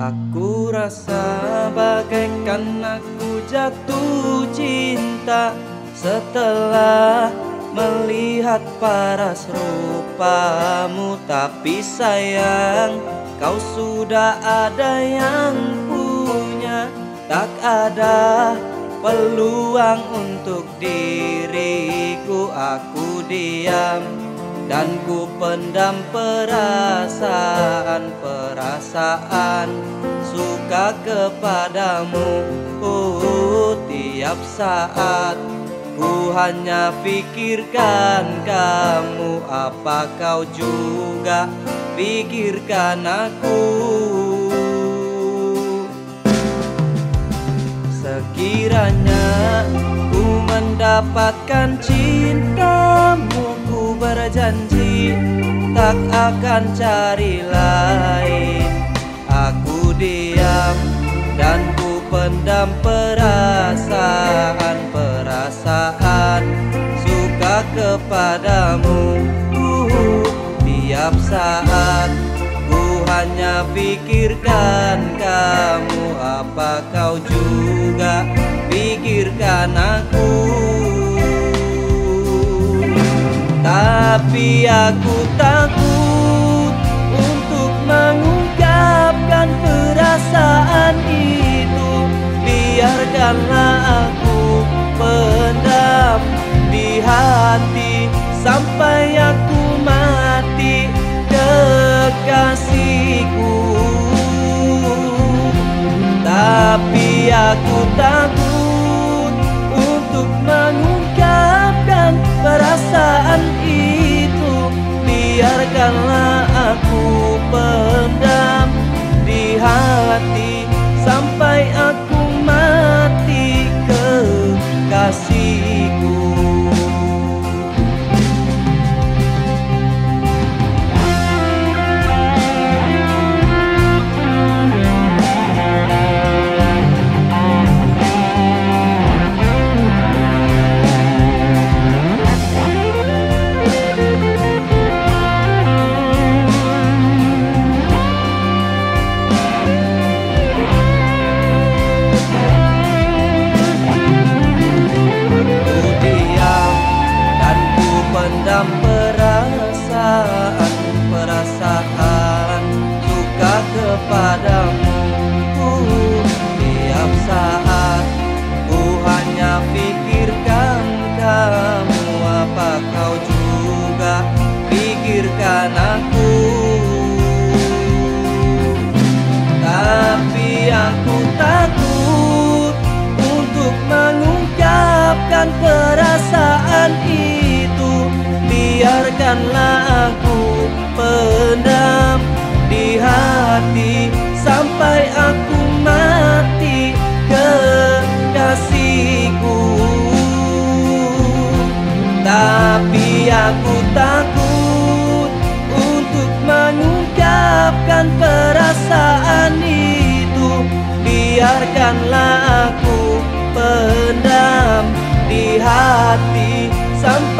Aku rasa bagaikan aku jatuh cinta Setelah melihat paras rupamu. Tapi sayang kau sudah ada yang punya. Tak ada peluang untuk diriku. Aku diam dan ku pendam perasaan Perasaan suka kepadamu. Oh, Tiap saat ku hanya pikirkan kamu. Apa kau juga pikirkan aku? Sekiranya ku mendapatkan cintamu berjanji tak akan cari lain diam dan ku pendam perasaan Perasaan suka kepadamu. Uh, Tiap saat ku hanya pikirkan kamu Apa kau juga pikirkan aku? Tapi aku takut Biarkanlah aku pendam di hati Sampai aku mati kekasihku. Tapi aku takut untuk mengungkapkan perasaan biarkanlah aku pendam di hati sampai aku pikirkan aku. Tapi aku takut Untuk mengungkapkan perasaan itu. Biarkanlah aku pendam di hati Sampai aku dan perasaan itu Biarkanlah aku pendam di hati sampai